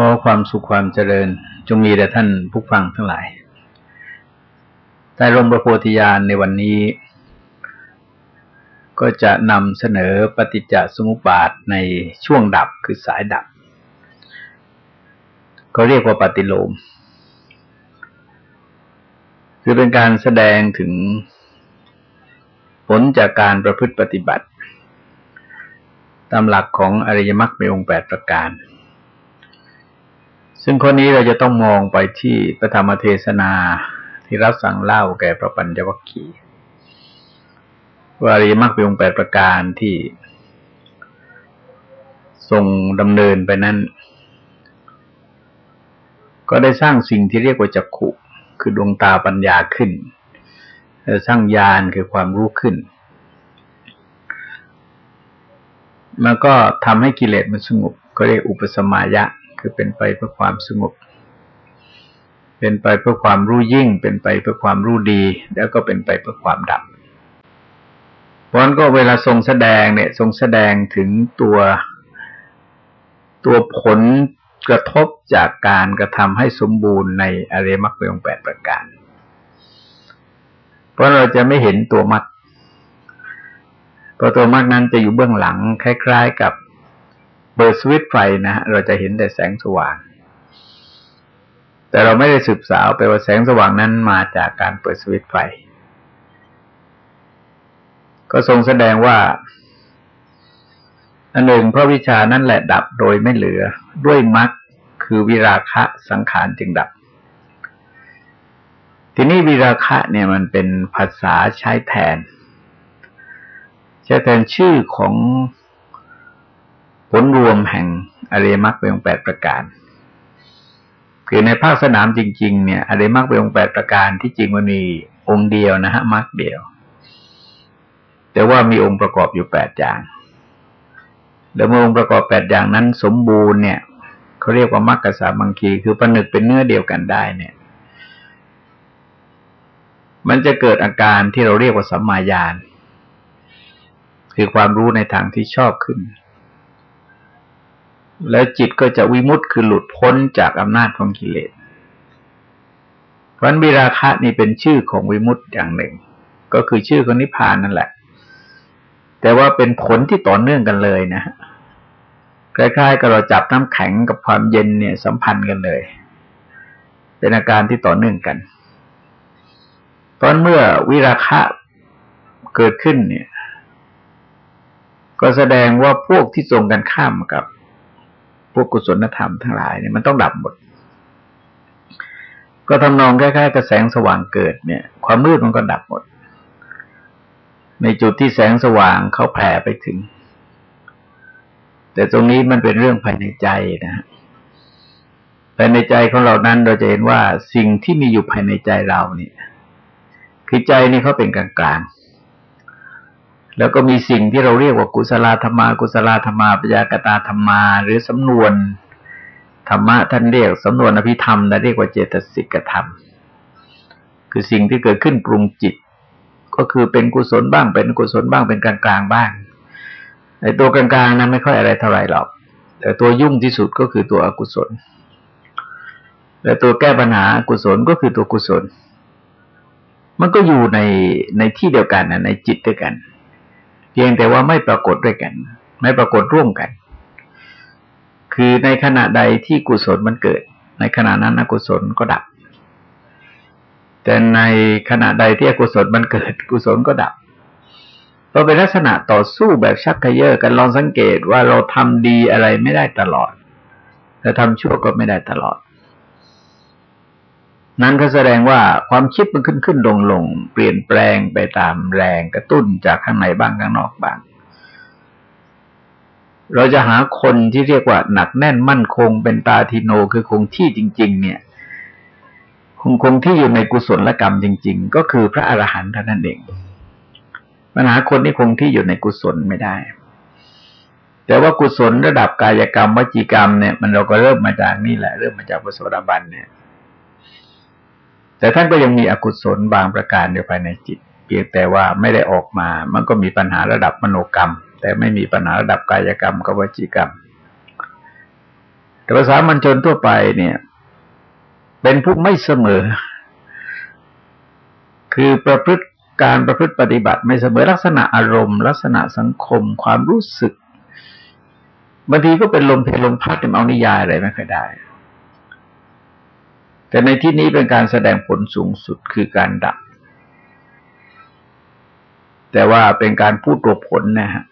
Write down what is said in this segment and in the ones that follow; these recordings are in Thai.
ขอความสุขความเจริญ จงมีแด่ท่านผู้ฟังทั้งหลายใต้ร่มพระโพธิญาณในวันนี้ ก็จะนำเสนอปฏิจจสมุปบาทในช่วงดับคือสายดับ ก็เรียกว่าปฏิโลม คือเป็นการแสดงถึงผลจากการประพฤติปฏิบัติ ตามหลักของอริยมรรคมีองค์แปดประการ ซึ่งข้อนี้เราจะต้องมองไปที่พระธรรมเทศนาที่รับสั่งเล่าแก่พระปัญญวัคคีวาริยมรรคเป็นองค์แปดประการที่ทรงดำเนินไปนั้น ก็ได้สร้างสิ่งที่เรียกว่าจักขุ คือดวงตาปัญญาขึ้น สร้างญาณคือความรู้ขึ้นมันก็ทำให้กิเลสมันสงบ ก็เรียกอุปสมายะ คือเป็นไปเพื่อความสงบ เป็นไปเพื่อความรู้ยิ่ง เป็นไปเพื่อความรู้ดี แล้วก็เป็นไปเพื่อความดับเพราะนั้นก็เวลาทรงแสดงเนี่ย ทรงแสดงถึงตัวตัวผลกระทบจากการกระทำให้สมบูรณ์ในอริมักเปองแปดประการ เพราะเราจะไม่เห็นตัวมัดเพราะตัวมัดนั้นจะอยู่เบื้องหลัง คล้าย ๆ กับ เปิดสวิตไฟนะฮะเราจะเห็นแต่แสงสว่าง แต่เราไม่ได้สืบสาวไปว่าแสงสว่างนั้นมาจากการเปิดสวิตไฟ ก็ทรงแสดงว่าอันหนึ่งพระวิชานั้นแหละดับโดยไม่เหลือด้วยมรรคคือวิราคะสังขารจึงดับ ทีนี้วิราคะเนี่ยมันเป็นภาษาใช้แทน ใช้แทนชื่อของ ผลรวมแห่งอริยมรรคเป็นองแปดประการ คือในภาคสนามจริง ๆ เนี่ยอริยมรรคเป็นองแปดประการที่จริงมันมีองค์เดียวนะฮะมรรคเดียว แต่ว่ามีองค์ประกอบอยู่แปดอย่างแล้วเมื่อองค์ประกอบแปดอย่างนั้นสมบูรณ์เนี่ยเขาเรียกว่ามรรคสามังคีคือประนึกเป็นเนื้อเดียวกันได้เนี่ย มันจะเกิดอาการที่เราเรียกว่าสัมมาญาณคือความรู้ในทางที่ชอบขึ้น แล้วจิตก็จะวิมุตต์คือหลุดพ้นจากอำนาจของกิเลสเพราะวิราคะนี่เป็นชื่อของวิมุตต์อย่างหนึ่ง ก็คือชื่อของนิพพานนั่นแหละ แต่ว่าเป็นผลที่ต่อเนื่องกันเลยนะคล้ายๆกับเราจับน้ำแข็งกับความเย็นเนี่ยสัมพันธ์กันเลย เป็นอาการที่ต่อเนื่องกันตอนเมื่อวิราคะเกิดขึ้นเนี่ย ก็แสดงว่าพวกที่ตรงกันข้ามกับ พวกกุศลธรรมทั้งหลายเนี่ยมันต้องดับหมด ก็ทำนองคล้ายๆกับแสงสว่างเกิดเนี่ย ความมืดมันก็ดับหมด ในจุดที่แสงสว่างเขาแผ่ไปถึง แต่ตรงนี้มันเป็นเรื่องภายในใจนะฮะภายในใจของเรานั้นเราจะเห็นว่าสิ่งที่มีอยู่ภายในใจเราเนี่ย คือใจนี่เขาเป็นกลางๆ แล้วก็มีสิ่งที่เราเรียกว่ากุศลธรรมา กุศลธรรมาปยากตาธรรมา หรือสำนวนธรรมะท่านเรียกสำนวนอภิธรรมและเรียกว่าเจตสิกธรรม คือสิ่งที่เกิดขึ้นปรุงจิต ก็คือเป็นกุศลบ้างเป็นกุศลบ้างเป็นกลางกลางบ้างในตัวกลางกลางนั้นไม่ค่อยอะไรเท่าไหร่หรอก แต่ตัวยุ่งที่สุดก็คือตัวอกุศล และตัวแก้ปัญหากุศลก็คือตัวกุศล มันก็อยู่ในในที่เดียวกันนะในจิตด้วยกัน พียงแต่ว่าไม่ปรากฏด้วยกัน ไม่ปรากฏร่วมกัน คือในขณะใดที่กุศลมันเกิด ในขณะนั้นอกุศลก็ดับ แต่ในขณะใดที่อกุศลมันเกิด กุศลก็ดับเราเป็นลักษณะต่อสู้แบบชักกระเยาะกันลองสังเกตว่าเราทำดีอะไรไม่ได้ตลอดแต่ทำชั่วก็ไม่ได้ตลอด นั้นก็แสดงว่าความคิดมันขึ้นขึ้นลงลงเปลี่ยนแปลงไปตามแรงกระตุ้นจากข้างในบ้างข้างนอกบ้าง เราจะหาคนที่เรียกว่าหนักแน่นมั่นคงเป็นตาทิโนคือคงที่จริง ๆ เนี่ยคงคงที่อยู่ในกุศลกรรมจริง ๆ ก็คือพระอรหันต์เท่านั้นเองปัญหาคนที่คงที่อยู่ในกุศลไม่ได้ แต่ว่ากุศลระดับกายกรรมวจีกรรมเนี่ย มันเราก็เริ่มมาจากนี่แหละ เริ่มมาจากพระโสดาบันเนี่ย แต่ท่านก็ยังมีอกุศลบางประการอยู่ภายในจิต เพียงแต่ว่าไม่ได้ออกมา มันก็มีปัญหาระดับมโนกรรม แต่ไม่มีปัญหาระดับกายกรรมกับวจีกรรม แต่ภาษามันชนทั่วไปเนี่ย เป็นผู้ไม่เสมอ คือประพฤติการประพฤติปฏิบัติ ไม่เสมอลักษณะอารมณ์ ลักษณะสังคม ความรู้สึกบางทีก็เป็นลมเพลลมพัดเอานิยายอะไรไม่ค่อยได้ แต่ในที่นี้เป็นการแสดงผลสูงสุดคือการดับ แต่ว่าเป็นการพูดตัวผลนะฮะ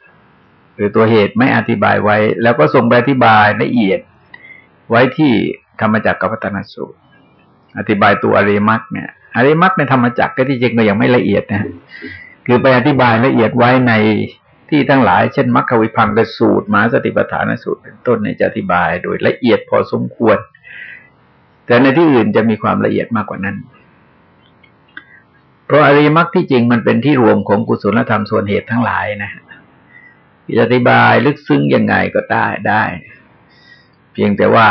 หรือตัวเหตุไม่อธิบายไว้ แล้วก็ส่งไปอธิบายละเอียด ไว้ที่ธรรมจักรกับพัฒนสูตร อธิบายตัวอริมักเนี่ยอริมักในธรรมจักรก็ที่จริงก็ยังไม่ละเอียดนะคือไปอธิบายละเอียดไว้ในที่ทั้งหลายเช่นมรรควิพังกสูตรมาสติปัฏฐานสูตรเป็นต้นในจะอธิบายโดยละเอียดพอสมควร แต่ในที่อื่นจะมีความละเอียดมากกว่านั้น เพราะอริมักที่จริงมันเป็นที่รวมของกุศลธรรมส่วนเหตุทั้งหลายนะจะอธิบายลึกซึ้งยังไงก็ได้ได้ เพียงแต่ว่า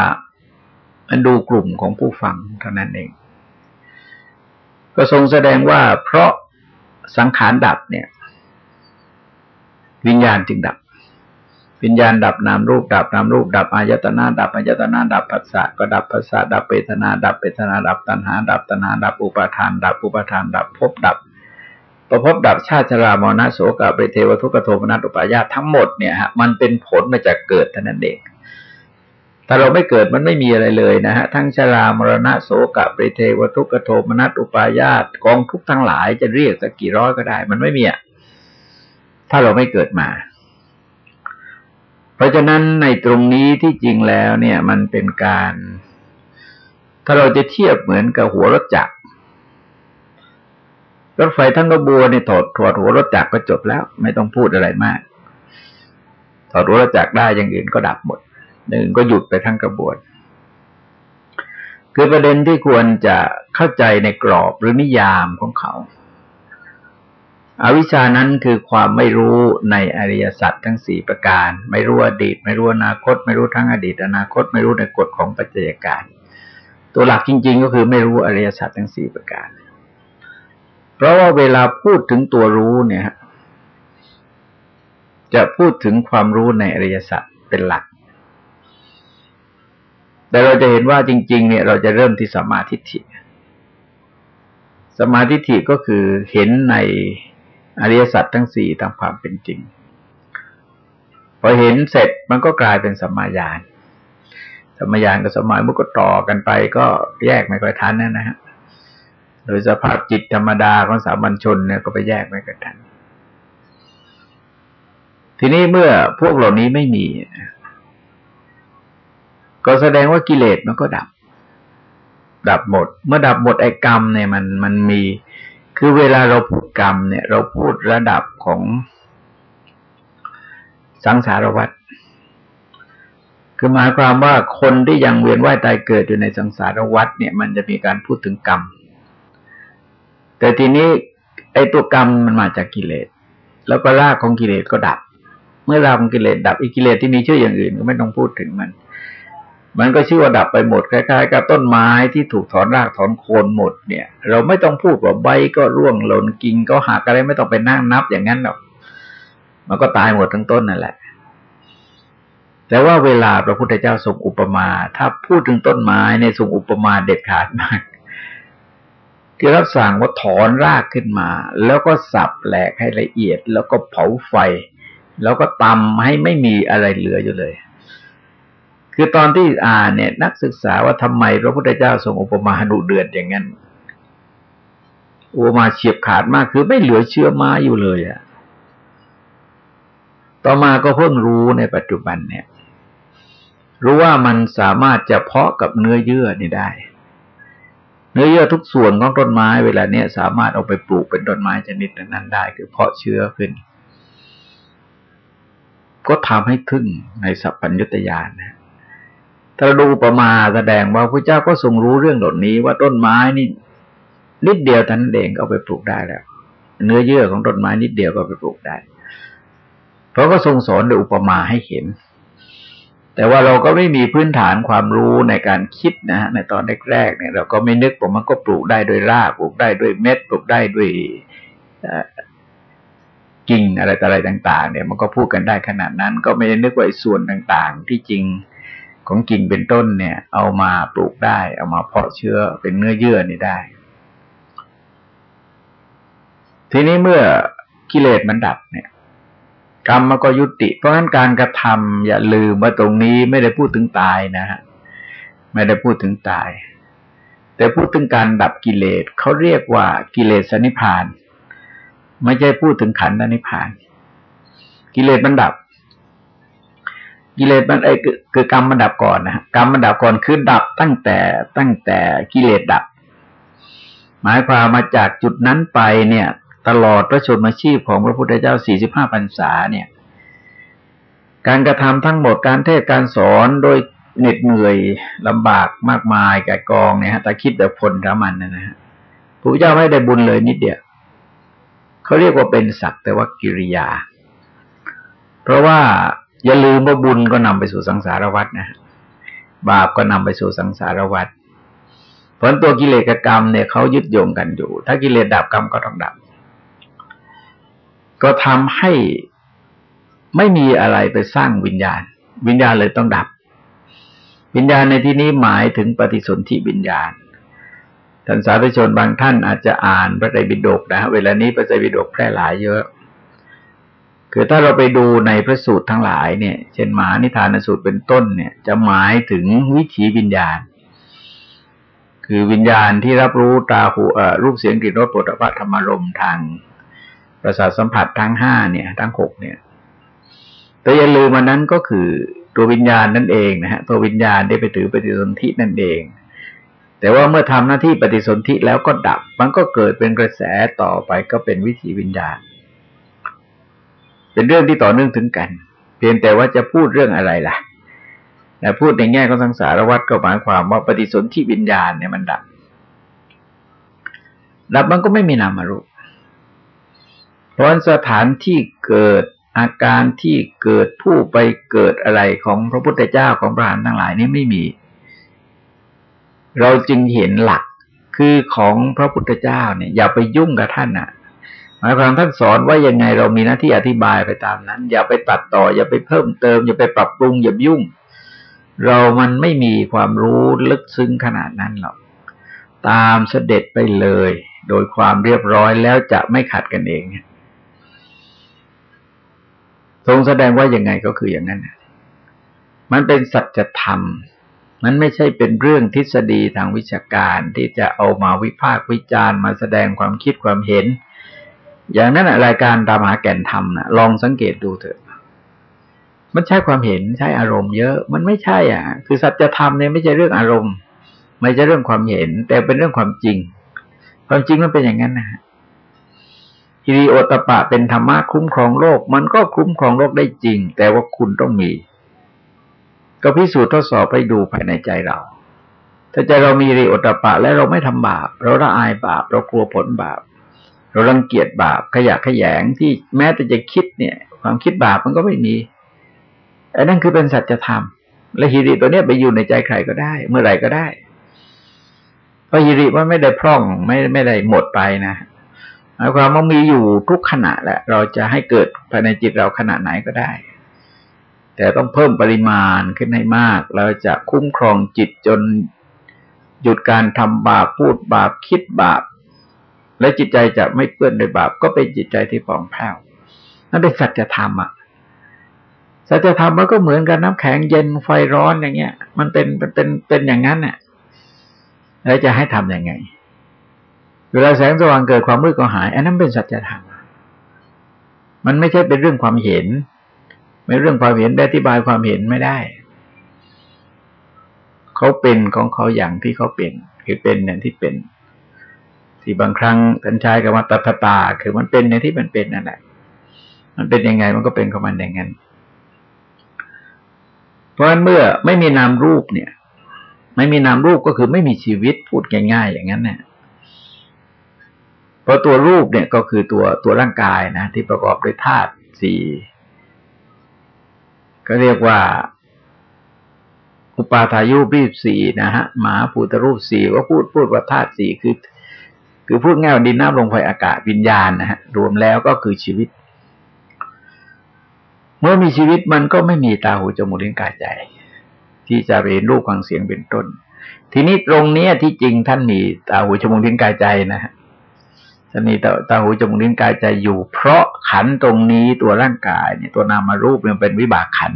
มันดูกลุ่มของผู้ฟังเท่านั้นเอง ก็ทรงแสดงว่าเพราะสังขารดับเนี่ย วิญญาณจึงดับ วิญญาณดับนามรูปดับนามรูปดับอายตนะดับอายตนะดับภาษาก็ดับภาษาดับเปตนา ดับเปตนาดับตัณหา ดับตัณหาดับอุปาทาน ดับอุปาทาน ดับภพดับประพบดับชาติชรามรณะโสกะเปเทวทุกขโทมนัสอุปายาทั้งหมดเนี่ยฮะมันเป็นผลมาจากเกิดเท่านั้นเองถ้าเราไม่เกิดมันไม่มีอะไรเลยนะฮะทั้งชรามรณะโสกะเปเทวทุกขโทมนัสอุปายาตกองทุกทั้งหลายจะเรียกสักกี่ร้อยก็ได้ มันไม่มีอะถ้าเราไม่เกิดมา ราะฉะนั้นในตรงนี้ที่จริงแล้วเนี่ยมันเป็นการ ถ้าเราจะเทียบเหมือนกับหัวรถจักรรถไฟทั้งกระบวนนี่ถอดถอดหัวรถจักรก็จบแล้ว ไม่ต้องพูดอะไรมาก ถอดหัวรถจักรได้อย่างอื่นก็ดับหมดอย่งก็หยุดไปทั้งกระบวน คือประเด็นที่ควรจะเข้าใจในกรอบหรือนิยามของเขา อวิชานั้นคือความไม่รู้ในอริยสัจทั้งสี่ประการ ไม่รู้อดีต ไม่รู้อนาคต ไม่รู้ทั้งอดีต อนาคต ไม่รู้ในกฎของปัจจัยการ ตัวหลักจริง ๆ ก็คือไม่รู้อริยสัจทั้งสี่ประการ เพราะว่าเวลาพูดถึงตัวรู้เนี่ย จะพูดถึงความรู้ในอริยสัจเป็นหลัก แต่เราจะเห็นว่าจริง ๆ เนี่ยเราจะเริ่มที่สมาธิสมาธิก็คือเห็นใน อริยสัจทั้งสี่ตามความเป็นจริง พอเห็นเสร็จมันก็กลายเป็นสมัยานสมัยานกับสมัยมันก็ต่อกันไปก็แยกไม่ค่อยทันนะฮะโดยสภาพจิตธรรมดาของสามัญชนเนี่ยก็ไปแยกไม่ค่อยทัน ทีนี้เมื่อพวกเหล่านี้ไม่มี ก็แสดงว่ากิเลสมันก็ดับ ดับหมด เมื่อดับหมดไอ้กรรมเนี่ยมันมันมี คือเวลาเราพูดกรรมเนี่ย เราพูดระดับของสังสารวัฏคือหมายความว่าคนที่ยังเวียนว่ายตายเกิดอยู่ในสังสารวัฏเนี่ย มันจะมีการพูดถึงกรรม แต่ทีนี้ไอ้ตัวกรรมมันมาจากกิเลส แล้วก็รากของกิเลสก็ดับ เมื่อรากของกิเลสดับอีกกิเลสที่มีชื่ออย่างอื่นก็ไม่ต้องพูดถึงมัน มันก็ชื่อว่าดับไปหมดคล้าย ๆ กับต้นไม้ที่ถูกถอนรากถอนโคนหมดเนี่ย เราไม่ต้องพูดว่าใบก็ร่วงหล่นกิ่งก็หักอะไรไม่ต้องไปนั่งนับอย่างนั้นหรอกมันก็ตายหมดทั้งต้นนั่นแหละ แต่ว่าเวลาพระพุทธเจ้าทรงอุปมา ถ้าพูดถึงต้นไม้ในทรงอุปมาเด็ดขาดมาก ที่รับสั่งว่าถอนรากขึ้นมา แล้วก็สับแหลกให้ละเอียด แล้วก็เผาไฟ แล้วก็ตำให้ไม่มีอะไรเหลืออยู่เลย คือตอนที่อ่านเนี่ย นักศึกษาว่าทำไมพระพุทธเจ้าทรงอุปมาดุเดือดอย่างนั้นอุปมาเฉียบขาดมากคือไม่เหลือเชื่อมาอยู่เลยอะต่อมาก็เพิ่งรู้ในปัจจุบันเนี่ย รู้ว่ามันสามารถจะเพาะกับเนื้อเยื่อนี่ได้ เนื้อเยื่อทุกส่วนของต้นไม้เวลาเนี้ยสามารถเอาไปปลูกเป็นต้นไม้ชนิดนั้นได้ คือเพาะเชื้อขึ้น ก็ทำให้ทึ่งในสัพพัญญุตยานนะ ถ้าดูประมาแสดงว่าพระเจ้าก็ทรงรู้เรื่องเหล่านี้ว่าต้นไม้นี่นิดเดียวท่านเองก็ไปปลูกได้แล้ว เนื้อเยื่อของต้นไม้นิดเดียวก็ไปปลูกได้ เพราะก็ทรงสอนโดยอุปมาให้เห็น แต่ว่าเราก็ไม่มีพื้นฐานความรู้ในการคิดนะฮะในตอนแรกๆเนี่ย เราก็ไม่นึกว่ามันก็ปลูกได้ด้วยรากปลูกได้ด้วยเม็ดปลูกได้ด้วยกิ่งอะไรต่ออะไรต่าง ๆ เนี่ย มันก็พูดกันได้ขนาดนั้น ก็ไม่ได้นึกว่าส่วนต่าง ๆ ที่จริง ของกิ่งเป็นต้นเนี่ย เอามาปลูกได้ เอามาเพาะเชื้อเป็นเนื้อเยื่อนี่ได้ ทีนี้เมื่อกิเลสมันดับเนี่ย กรรมมันก็ยุติ เพราะฉะนั้นการกระทำอย่าลืมว่าตรงนี้ไม่ได้พูดถึงตายนะฮะไม่ได้พูดถึงตาย แต่พูดถึงการดับกิเลสเขาเรียกว่ากิเลสนิพาน ไม่ใช่พูดถึงขันธนิพาน กิเลสมันดับ กิเลสมันไอ้คือกรรมมันดับก่อนนะกรรมมันดับก่อนคือดับตั้งแต่ตั้งแต่กิเลสดับ หมายความมาจากจุดนั้นไปเนี่ย ตลอดพระชนมชีพของพระพุทธเจ้าสี่สิบห้าพรรษาเนี่ย การกระทำทั้งหมดการเทศการสอนโดยเหน็ดเหนื่อยลำบากมากมายแก่กองเนี่ยฮะแต่คิดแบบผลระมันนะฮะพระพุทธเจ้าไม่ได้บุญเลยนิดเดียวเขาเรียกว่าเป็นสักแต่ว่ากิริยา เพราะว่า อย่าลืมว่าบุญก็นำไปสู่สังสารวัฏนะบาปก็นำไปสู่สังสารวัฏผลตัวกิเลสกรรมเนี่ยเขายึดโยงกันอยู่ ถ้ากิเลสดับกรรมก็ต้องดับ ก็ทำให้ไม่มีอะไรไปสร้างวิญญาณ วิญญาณเลยต้องดับ วิญญาณในที่นี้หมายถึงปฏิสนธิวิญญาณท่านสาธุชนบางท่านอาจจะอ่านพระไตรปิฎกนะเวลานี้พระไตรปิฎกแพร่หลายเยอะ คือถ้าเราไปดูในพระสูตรทั้งหลายเนี่ย เช่นหมานิทานสูตรเป็นต้นเนี่ย จะหมายถึงวิถีวิญญาณ คือวิญญาณที่รับรู้ตาหูรูปเสียงกลิ่นรสปุถะธรรมารมทางประสาทสัมผัสทั้งห้าเนี่ย ทั้งหกเนี่ย แต่อย่าลืมมันนั้นก็คือตัววิญญาณนั่นเองนะฮะตัววิญญาณได้ไปถือปฏิสนธินั่นเอง แต่ว่าเมื่อทำหน้าที่ปฏิสนธิแล้วก็ดับ มันก็เกิดเป็นกระแสต่อไปก็เป็นวิถีวิญญาณ เป็นเรื่องที่ต่อเนื่องถึงกัน เพียงแต่ว่าจะพูดเรื่องอะไรล่ะแต่พูดในแง่ของสังสารวัฏก็หมายความว่าปฏิสนธิวิญญาณเนี่ยมันดับ ดับมันก็ไม่มีนามารูปเพราะสถานที่เกิดอาการที่เกิดผู้ไปเกิดอะไรของพระพุทธเจ้าของพระหานทั้งหลายนี่ไม่มี เราจึงเห็นหลักคือของพระพุทธเจ้าเนี่ยอย่าไปยุ่งกับท่านอะ หมายความท่านสอนว่ายังไงเรามีหน้าที่อธิบายไปตามนั้น อย่าไปตัดต่อ อย่าไปเพิ่มเติม อย่าไปปรับปรุงอย่ายุ่ง เรามันไม่มีความรู้ลึกซึ้งขนาดนั้นหรอกตามเสด็จไปเลย โดยความเรียบร้อยแล้วจะไม่ขัดกันเองทรงแสดงว่ายังไงก็คืออย่างนั้นมันเป็นสัจธรรม มันไม่ใช่เป็นเรื่องทฤษฎีทางวิชาการที่จะเอามาวิพากษ์วิจารณ์มาแสดงความคิดความเห็น อย่างนั้นรายการตามหาแก่นธรรมนะลองสังเกตดูเถอะ มันใช้ความเห็นใช้อารมณ์เยอะ มันไม่ใช่ อะ คือสัจธรรมเนี่ยไม่ใช่เรื่องอารมณ์ ไม่ใช่เรื่องความเห็น แต่เป็นเรื่องความจริง ความจริงมันเป็นอย่างนั้นนะฮิริโอตปะเป็นธรรมะคุ้มครองโลก มันก็คุ้มครองโลกได้จริง แต่ว่าคุณต้องมี ก็พิสูจน์ทดสอบไปดูภายในใจเรา ถ้าใจเรามีริโอตปะ และเราไม่ทำบาปเราละอายบาปเรากลัวผลบาป เรารังเกียจบาปขยะขยงที่แม้แต่จะคิดเนี่ย ความคิดบาปมันก็ไม่มีอันนั้นคือเป็นสัจธรรม และฮิริตัวเนี้ยไปอยู่ในใจใครก็ได้ เมื่อไหร่ก็ได้ เพราะฮิริมันไม่ได้พร่องไม่ไม่ได้หมดไปนะหมายความว่ามีอยู่ทุกขณะแหละ เราจะให้เกิดภายในจิตเราขณะไหนก็ได้ แต่ต้องเพิ่มปริมาณขึ้นให้มาก เราจะคุ้มครองจิตจนหยุดการทำบาปพูดบาปคิดบาป และจิตใจจะไม่เปื้อนด้วยบาป ก็เป็นจิตใจที่ป่องแผ้วนั่นเป็นสัจธรรมอะสัจธรรมมันก็เหมือนกันน้ำแข็งเย็นไฟร้อนอย่างเงี้ย มันเป็นเป็นเป็นเป็นอย่างนั้นเนี่ยแล้วจะให้ทํำยังไงเวลาแสงสว่างเกิดความมืดก็หาย อันนั้นเป็นสัจธรรมมันไม่ใช่เป็นเรื่องความเห็น ไม่เรื่องความเห็นได้อธิบายความเห็นไม่ได้ เขาเป็นของเขาอย่างที่เขาเป็น คือเป็นอย่างที่เป็น ที่บางครั้งท่านใช้คำว่าตัทตา คือมันเป็นในที่มันเป็นนั่นแหละ มันเป็นยังไงมันก็เป็นของมันอย่างนั้น เพราะฉะนั้นเมื่อไม่มีนามรูปเนี่ย ไม่มีนามรูปก็คือไม่มีชีวิตพูดง่ายๆอย่างนั้นเนี่ยเพราะตัวรูปเนี่ยก็คือตัวตัวร่างกายนะที่ประกอบด้วยธาตุสี่ก็เรียกว่า อุปาทายุรีบสี่นะฮะหมาภูตรูปสี่ก็พูดพูดว่าธาตุสี่คือ คือพูดง่ายดินน้ำลมไฟอากาศวิญญาณนะฮะรวมแล้วก็คือชีวิต เมื่อมีชีวิตมันก็ไม่มีตาหูจมูกลิ้นกายใจ ที่จะเรียนรูปฟังเสียงเป็นต้น ทีนี้ตรงเนี้ยที่จริงท่านมีตาหูจมูกลิ้นกายใจนะฮะท่านมีตาตาหูจมูกลิ้นกายใจอยู่ เพราะขันตรงนี้ตัวร่างกายเนี่ยตัวนามารูปมันเป็นวิบากขัน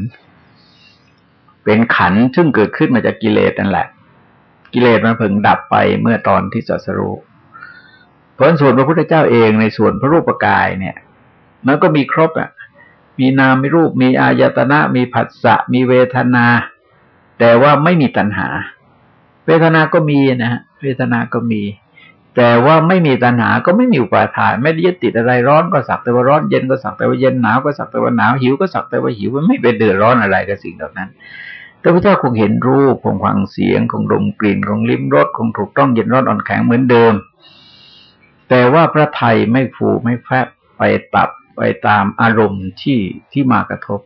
เป็นขันซึ่งเกิดขึ้นมาจากกิเลสนั่นแหละ กิเลสมันเพิ่งดับไปเมื่อตอนที่สัสรู้ เพราะส่วนพระพุทธเจ้าเองในส่วนพระรูปกายเนี่ยมันก็มีครบอะ มีนามมีรูป มีอายตนะ มีผัสสะ มีเวทนา แต่ว่าไม่มีตัณหา เวทนาก็มีนะฮะเวทนาก็มี แต่ว่าไม่มีตัณหาก็ไม่มีอุปาทาน ไม่ได้ยึดติดอะไรร้อนก็สักแต่ว่าร้อนเย็นก็สักแต่ว่าเย็นหนาวก็สักแต่ว่าหนาวหิวก็สักแต่ว่าหิวมันไม่เป็นเดือดร้อนอะไรกับสิ่งเหล่านั้นแต่พระเจ้าคงเห็นรูปคงฟังเสียงคงดมกลิ่นคงลิ้มรสคงถูกต้องเย็นร้อนอ่อนแข็งเหมือนเดิม แต่ว่าพระไทยไม่ฟูไม่แฟบไปตับไปตามอารมณ์ที่ที่มากระทบ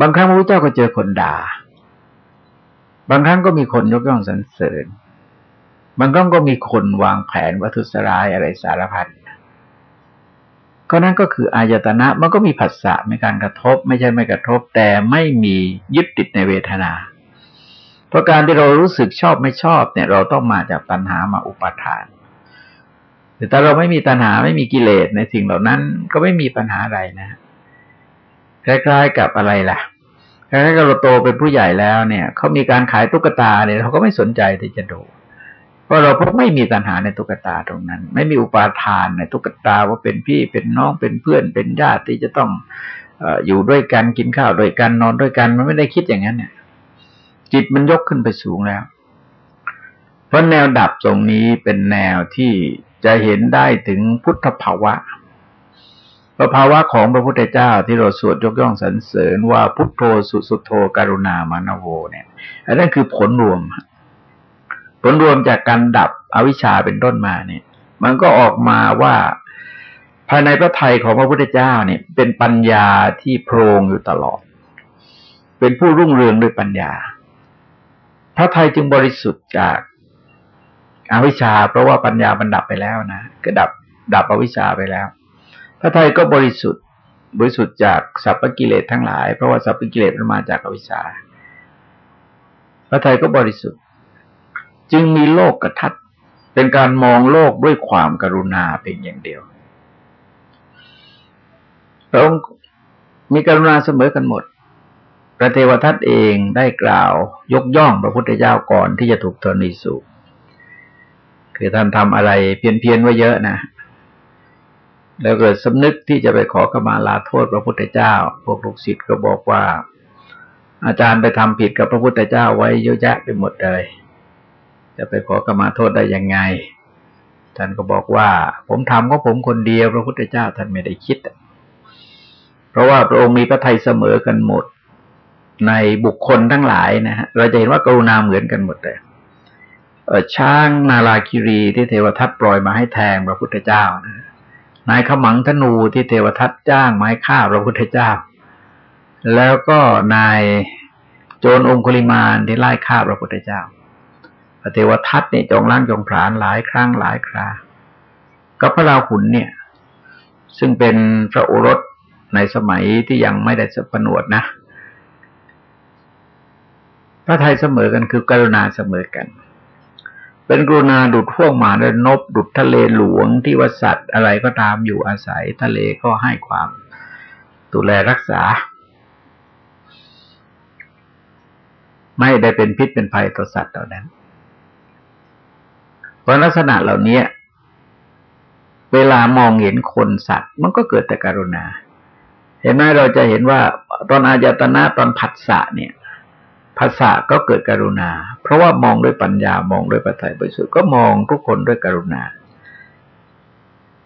บางครั้งพระพุทธเจ้าก็เจอคนด่า บางครั้งก็มีคนยกย่องสรรเสริญ บางครั้งก็มีคนวางแผนวัตถุสรายอะไรสารพัดก็นั่นก็คืออายตนะมันก็มีผัสสะในการกระทบ ไม่ใช่ไม่กระทบ แต่ไม่มียึดติดในเวทนา เพราะการที่เรารู้สึกชอบไม่ชอบเนี่ย เราต้องมาจากตัณหามาอุปทาน แต่ถ้าเราไม่มีตัณหาไม่มีกิเลสในสิ่งเหล่านั้น ก็ไม่มีปัญหาอะไรนะคล้ายๆกับอะไรล่ะคล้ายๆกับเราโตเป็นผู้ใหญ่แล้วเนี่ยเขามีการขายตุ๊กตาเนี่ยเราก็ไม่สนใจที่จะดูเพราะเราพบไม่มีตัณหาในตุ๊กตาตรงนั้น ไม่มีอุปาทานในตุ๊กตาว่าเป็นพี่เป็นน้องเป็นเพื่อนเป็นญาติที่จะต้องอยู่ด้วยกันกินข้าวด้วยกันนอนด้วยกันมันไม่ได้คิดอย่างนั้นเนี่ย จิตมันยกขึ้นไปสูงแล้ว เพราะแนวดับตรงนี้เป็นแนวที่ จะเห็นได้ถึงพุทธภาวะพระภาวะของพระพุทธเจ้าที่เราสวดยกย่องสรรเสริญว่าพุทโธสุสุโธกรุณามานโวเนี่ยอันนั้นคือผลรวม ผลรวมจากการดับอวิชชาเป็นต้นมาเนี่ย มันก็ออกมาว่าภายในพระไทยของพระพุทธเจ้าเนี่ย เป็นปัญญาที่โพรงอยู่ตลอด เป็นผู้รุ่งเรืองด้วยปัญญา พระไทยจึงบริสุทธิ์จาก อวิชชา เพราะว่าปัญญามันดับไปแล้วนะก็ดับดับอวิชชาไปแล้ว พระไทยก็บริสุทธิ์บริสุทธิ์จากสัพพกิเลสทั้งหลาย เพราะว่าสัพพกิเลสมันมาจากอวิชชา พระไทยก็บริสุทธิ์ จึงมีโลกกระทัดเป็นการมองโลกด้วยความกรุณาเป็นอย่างเดียวพระองค์มีกรุณาเสมอกันหมด พระเทวทัตเองได้กล่าวยกย่องพระพุทธเจ้าก่อนที่จะถูกธรณีสูบ คือท่านทำอะไรเพี้ยนเพียนไว้เยอะนะ แล้วเกิดสำนึกที่จะไปขอขมาลาโทษพระพุทธเจ้า พวกลูกศิษย์ก็บอกว่า อาจารย์ไปทำผิดกับพระพุทธเจ้าไว้เยอะแยะไปหมดเลย จะไปขอขมาโทษได้ยังไง ท่านก็บอกว่า ผมทำก็ผมคนเดียวพระพุทธเจ้าท่านไม่ได้คิด เพราะว่าพระองค์มีพระทัยเสมอกันหมดในบุคคลทั้งหลายนะฮะ เราจะเห็นว่ากรุณาเหมือนกันหมดเลย ช้างนาลาคิรีที่เทวทัตปล่อยมาให้แทงพระพุทธเจ้านะนายขมังธนูที่เทวทัตจ้างไม้ฆ่าพระพุทธเจ้า แล้วก็นายโจรองคุลิมานที่ไล่ฆ่าพระพุทธเจ้าพระเทวทัตเนี่ยจองล้างจองผลาญหลายครั้งหลายคราก็พระราหุลเนี่ย ซึ่งเป็นพระโอรสในสมัยที่ยังไม่ได้สปนวดนะ พระไทยเสมอกันคือกรุณาเสมอกัน เป็นกรุณาดุดพ่วงมาด้วยนบดุดทะเลหลวงที่ว่าสัตว์อะไรก็ตามอยู่อาศัยทะเลก็ให้ความดูแลรักษา ไม่ได้เป็นพิษเป็นภัยต่อสัตว์เหล่านั้นเพราะลักษณะเหล่านี้เวลามองเห็นคนสัตว์ มันก็เกิดแต่กรุณา เห็นไหมเราจะเห็นว่าตอนอายตนะตอนผัสสะเนี่ย ภาษาก็เกิดกรุณา เพราะว่ามองด้วยปัญญามองด้วยปัจจัยบริสุทธิ์ก็มองทุกคนด้วยกรุณา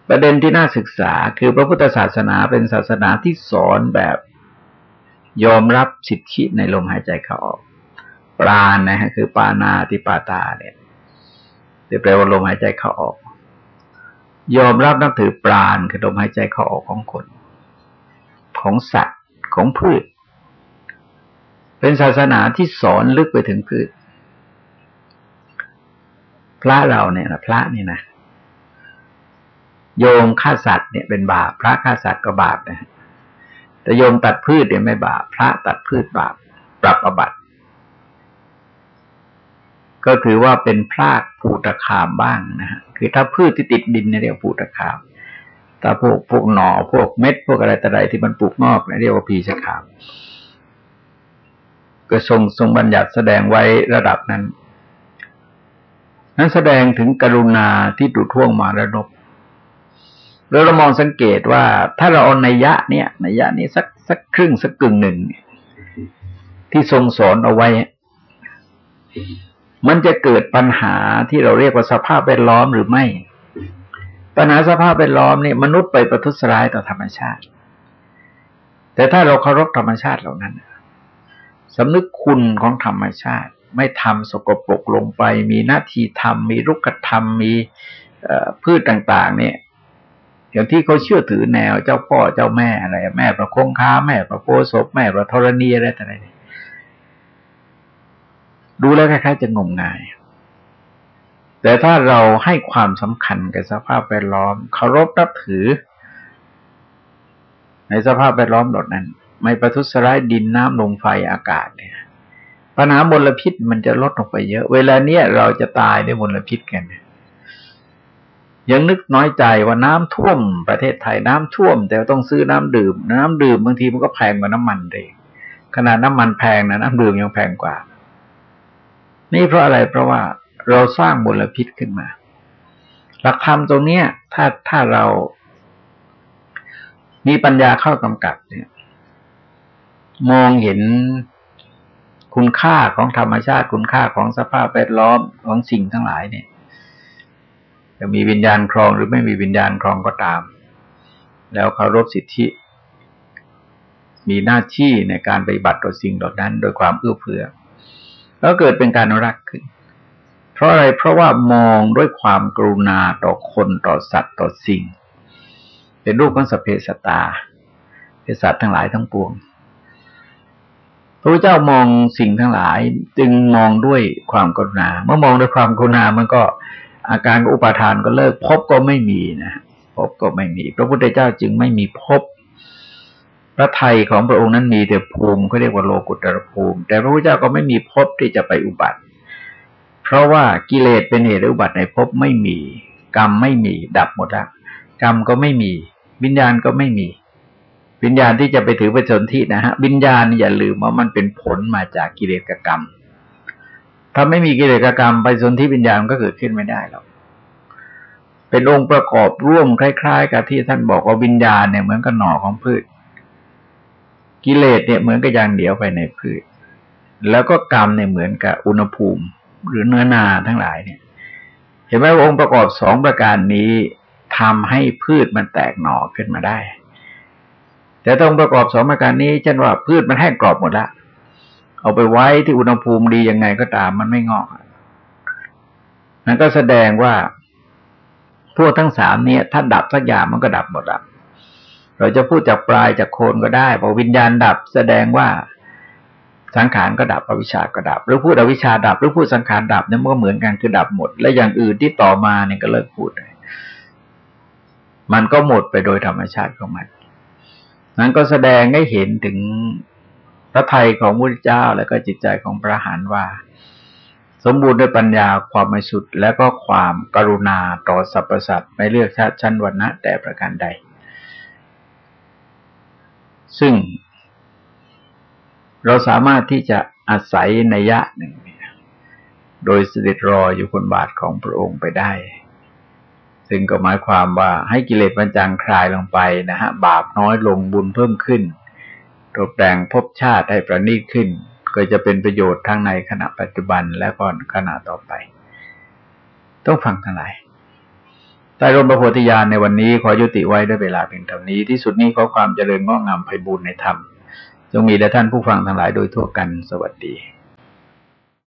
ประเด็นที่น่าศึกษาคือพระพุทธศาสนาเป็นศาสนาที่สอนแบบยอมรับสิทธิในลมหายใจเข้าออก ปราณนะฮะคือปานาติปาตาเนี่ยจะแปลว่าลมหายใจเข้าออก ยอมรับนับถือปราณคือลมหายใจเข้าออกของคน ของสัตว์ของพืช เป็นศาสนาที่สอนลึกไปถึงพืชพระเราเนี่ยนะพระนี่นะโยมฆ่าสัตว์เนี่ยเป็นบาป พระฆ่าสัตว์ก็บาปนะแต่โยมตัดพืชเนี่ยไม่บาป พระตัดพืชบาป ปรับอบัติ ก็ถือว่าเป็นพรากผูตะขามบ้างนะฮะคือถ้าพืชที่ติดดินเนี่ยเรียกผูตะขามถ้าพวกพวกหน่อพวกเม็ด พวกอะไรต่ใดที่มันปลูกงอกนี่เรียกว่าพีชะขาม ก็ทรงทรงบัญญัติแสดงไว้ระดับนั้น นั้นแสดงถึงกรุณาที่ดุท่วงมาระนบแล้วเรามองสังเกตว่า ถ้าเราเอานัยยะเนี่ยนัยยะนี้สักสักครึ่งสักกึ่งหนึ่ง ที่ทรงสอนเอาไว้ มันจะเกิดปัญหาที่เราเรียกว่าสภาพแวดล้อมหรือไม่ ปัญหาสภาพแวดล้อมเนี่ยมนุษย์ไปประทุษร้ายต่อธรรมชาติ แต่ถ้าเราเคารพธรรมชาติเหล่านั้น สำนึกคุณของธรรมชาติ ไม่ทำสกปรกลงไป มีหน้าที่ทำมีรุกธรรมมีพืชต่าง ๆ เนี่ยอย่างที่เขาเชื่อถือแนวเจ้าพ่อเจ้าแม่อะไร แม่ประคงค้า แม่ประโพศพแม่ประธรณีอะไรต่างๆดูแล้วคล้ายๆจะงมงาย แต่ถ้าเราให้ความสำคัญกับสภาพแวดล้อมเคารพนับถือ ในสภาพแวดล้อมเหล่านั้น ไม่ประทุษร้ายดินน้ำลมไฟอากาศเนี่ยปัญหามลพิษมันจะลดลงไปเยอะ เวลาเนี้ยเราจะตายด้วยมลพิษกัน ยังนึกน้อยใจว่าน้ำท่วมประเทศไทยน้ำท่วม แต่ต้องซื้อน้ำดื่ม น้ำดื่มบางทีมันก็แพงกว่าน้ำมันเลยขนาดน้ำมันแพงนะน้ำดื่มยังแพงกว่า นี่เพราะอะไรเพราะว่าเราสร้างมลพิษขึ้นมา หลักธรรมตรงเนี้ย ถ้าถ้าเรามีปัญญาเข้ากำกับเนี่ย มองเห็นคุณค่าของธรรมชาติ คุณค่าของสภาพแวดล้อมของสิ่งทั้งหลายเนี่ย จะมีวิญญาณครองหรือไม่มีวิญญาณครองก็ตาม แล้วเคารพสิทธิ มีหน้าที่ในการปฏิบัติต่อสิ่งเหล่านั้น โดยความเอื้อเฟื้อแล้วเกิดเป็นการรักขึ้น เพราะอะไรเพราะว่ามองด้วยความกรุณาต่อคนต่อสัตว์ต่อสิ่ง เป็นรูปของสเพสตาเป็นสัตว์ทั้งหลายทั้งปวง พระพุทธเจ้ามองสิ่งทั้งหลายจึงมองด้วยความกรุณา เมื่อมองด้วยความกรุณามันก็อาการอุปาทานก็เลิกพบก็ไม่มีนะพบก็ไม่มี พระพุทธเจ้าจึงไม่มีพบ พระไทยของพระองค์นั้นมีแต่ภูมิเขาเรียกว่าโลกุตรภูมิ แต่พระพุทธเจ้าก็ไม่มีพบที่จะไปอุบัติ เพราะว่ากิเลสเป็นเหตุอุบัติในภพไม่มี กรรมไม่มี ดับหมดแล้วกรรมก็ไม่มี วิญญาณก็ไม่มี วิญญาณที่จะไปถือไปสนที่นะฮะวิญญาณอย่าลืมว่ามันเป็นผลมาจากกิเลสกรรม ถ้าไม่มีกิเลสกรรมไปสนที่วิญญาณก็เกิดขึ้นไม่ได้หรอกเป็นองค์ประกอบร่วมคล้าย ๆ กับที่ท่านบอกว่าวิญญาณเนี่ยเหมือนกับหน่อของพืช กิเลสเนี่ยเหมือนกับยางเดียวไปในพืช แล้วก็กรรมเนี่ยเหมือนกับอุณหภูมิ หรือเนื้อนาทั้งหลายเนี่ย เห็นไหมว่าองค์ประกอบสองประการนี้ทำให้พืชมันแตกหน่อขึ้นมาได้ แต่ต้องประกอบสองประการนี้เช่นว่าพืชมันแห้งกรอบหมดแล้วเอาไปไว้ที่อุณหภูมิดียังไงก็ตามมันไม่งอกนั่นก็แสดงว่า พวกทั้งสามเนี่ย ถ้าดับสักอย่างมันก็ดับหมดละเราจะพูดจากปลายจากโคนก็ได้พอวิญญาณดับ แสดงว่าสังขารก็ดับอวิชาก็ดับ หรือพูดอวิชาดับ หรือพูดสังขารดับเนี่ยมันก็เหมือนกันคือดับหมด และอย่างอื่นที่ต่อมาเนี่ยก็เลิกพูด มันก็หมดไปโดยธรรมชาติของมัน นั้นก็แสดงให้เห็นถึงพระไทยของพระเจ้าและก็จิตใจของพระหานว่า สมบูรณ์ด้วยปัญญาความไม่สุดและก็ความกรุณาต่อสรรพสัตว์ไม่เลือกชาติชั้นวรรณะแต่ประการใด ซึ่งเราสามารถที่จะอาศัยในยะหนึ่ง โดยเสด็จรออยู่บนบาทของพระองค์ไปได้ ซึ่งก็หมายความว่าให้กิเลสบรรจังคลายลงไปนะฮะบาปน้อยลงบุญเพิ่มขึ้นตกแต่งภพชาติให้ประณีตขึ้น ก็จะเป็นประโยชน์ทั้งในขณะปัจจุบันและก่อนขณะต่อไป ต้องฟังทั้งหลายใต้ร่มพระโพธิญาณในวันนี้ขอยุติไว้ด้วยเวลาเพียงเท่านี้ที่สุดนี้ขอความเจริญงอกงามไพบูรณ์ในธรรมจงมีแด่ท่านผู้ฟังทั้งหลายโดยทั่วกันสวัสดี